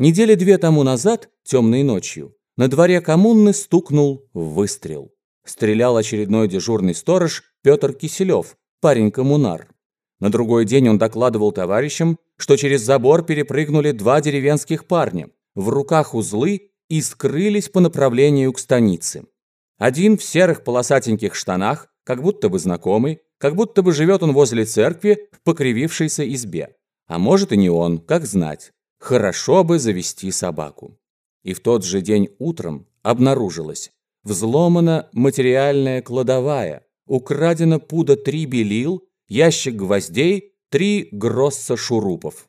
Недели две тому назад, темной ночью, на дворе коммуны стукнул выстрел. Стрелял очередной дежурный сторож Петр Киселев, парень-коммунар. На другой день он докладывал товарищам, что через забор перепрыгнули два деревенских парня, в руках узлы и скрылись по направлению к станице. Один в серых полосатеньких штанах, как будто бы знакомый, как будто бы живет он возле церкви в покривившейся избе. А может и не он, как знать. Хорошо бы завести собаку. И в тот же день утром обнаружилось. Взломана материальная кладовая, украдено пуда три белил, ящик гвоздей, три гросса шурупов.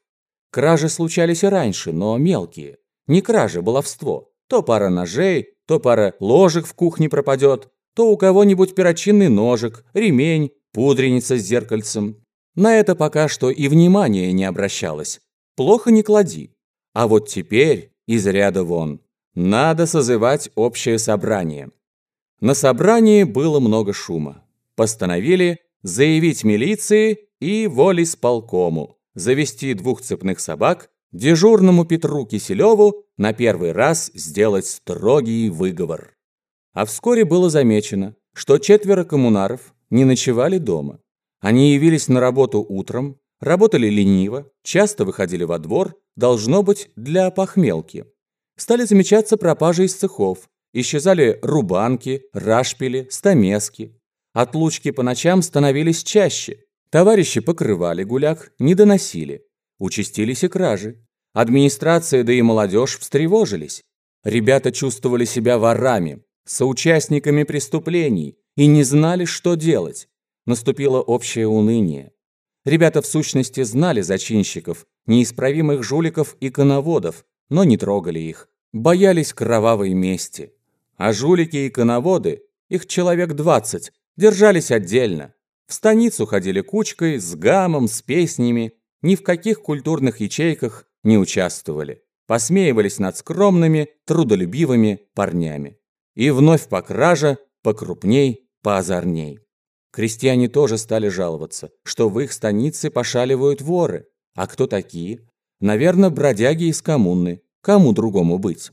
Кражи случались и раньше, но мелкие. Не кражи, баловство. То пара ножей, то пара ложек в кухне пропадет, то у кого-нибудь перочинный ножик, ремень, пудреница с зеркальцем. На это пока что и внимания не обращалось плохо не клади. А вот теперь из ряда вон. Надо созывать общее собрание. На собрании было много шума. Постановили заявить милиции и волисполкому, завести двух цепных собак, дежурному Петру Киселеву на первый раз сделать строгий выговор. А вскоре было замечено, что четверо коммунаров не ночевали дома. Они явились на работу утром, Работали лениво, часто выходили во двор, должно быть, для похмелки. Стали замечаться пропажи из цехов. Исчезали рубанки, рашпили, стамески. Отлучки по ночам становились чаще. Товарищи покрывали гуляк, не доносили. Участились и кражи. Администрация, да и молодежь встревожились. Ребята чувствовали себя ворами, соучастниками преступлений и не знали, что делать. Наступило общее уныние. Ребята в сущности знали зачинщиков, неисправимых жуликов и коноводов, но не трогали их. Боялись кровавой мести. А жулики и коноводы, их человек 20, держались отдельно. В станицу ходили кучкой, с гамом, с песнями, ни в каких культурных ячейках не участвовали. Посмеивались над скромными, трудолюбивыми парнями. И вновь по краже, покрупней, поозорней. Крестьяне тоже стали жаловаться, что в их станице пошаливают воры. А кто такие? Наверное, бродяги из коммуны. Кому другому быть?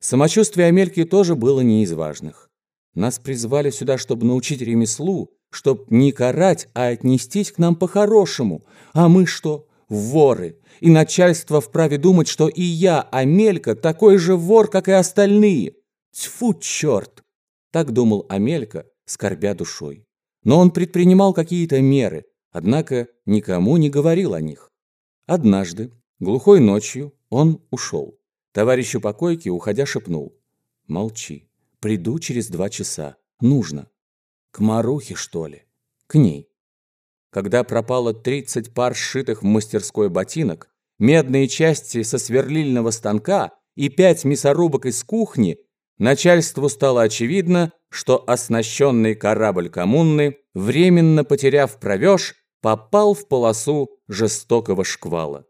Самочувствие Амельки тоже было не из важных. Нас призвали сюда, чтобы научить ремеслу, чтобы не карать, а отнестись к нам по-хорошему. А мы что? Воры. И начальство вправе думать, что и я, Амелька, такой же вор, как и остальные. Тьфу, черт! Так думал Амелька, скорбя душой. Но он предпринимал какие-то меры, однако никому не говорил о них. Однажды, глухой ночью, он ушел. Товарищу по койке, уходя, шепнул. «Молчи. Приду через два часа. Нужно. К Марухе, что ли? К ней». Когда пропало 30 пар сшитых в мастерской ботинок, медные части со сверлильного станка и пять мясорубок из кухни, начальству стало очевидно, что оснащенный корабль коммуны, временно потеряв провеж, попал в полосу жестокого шквала.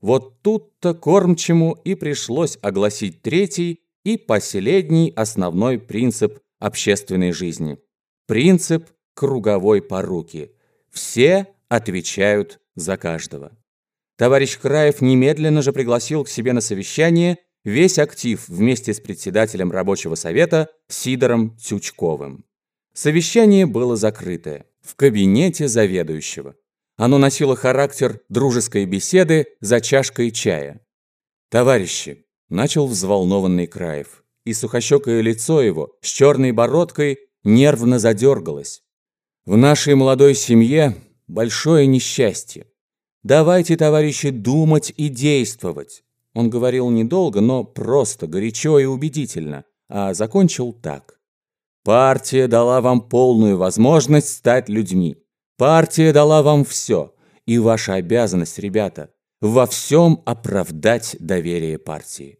Вот тут-то кормчему и пришлось огласить третий и последний основной принцип общественной жизни. Принцип круговой поруки. Все отвечают за каждого. Товарищ Краев немедленно же пригласил к себе на совещание весь актив вместе с председателем рабочего совета Сидором Тючковым. Совещание было закрытое, в кабинете заведующего. Оно носило характер дружеской беседы за чашкой чая. «Товарищи», – начал взволнованный Краев, и сухощекое лицо его с черной бородкой нервно задергалось. «В нашей молодой семье большое несчастье. Давайте, товарищи, думать и действовать. Он говорил недолго, но просто, горячо и убедительно, а закончил так. «Партия дала вам полную возможность стать людьми. Партия дала вам все. И ваша обязанность, ребята, во всем оправдать доверие партии.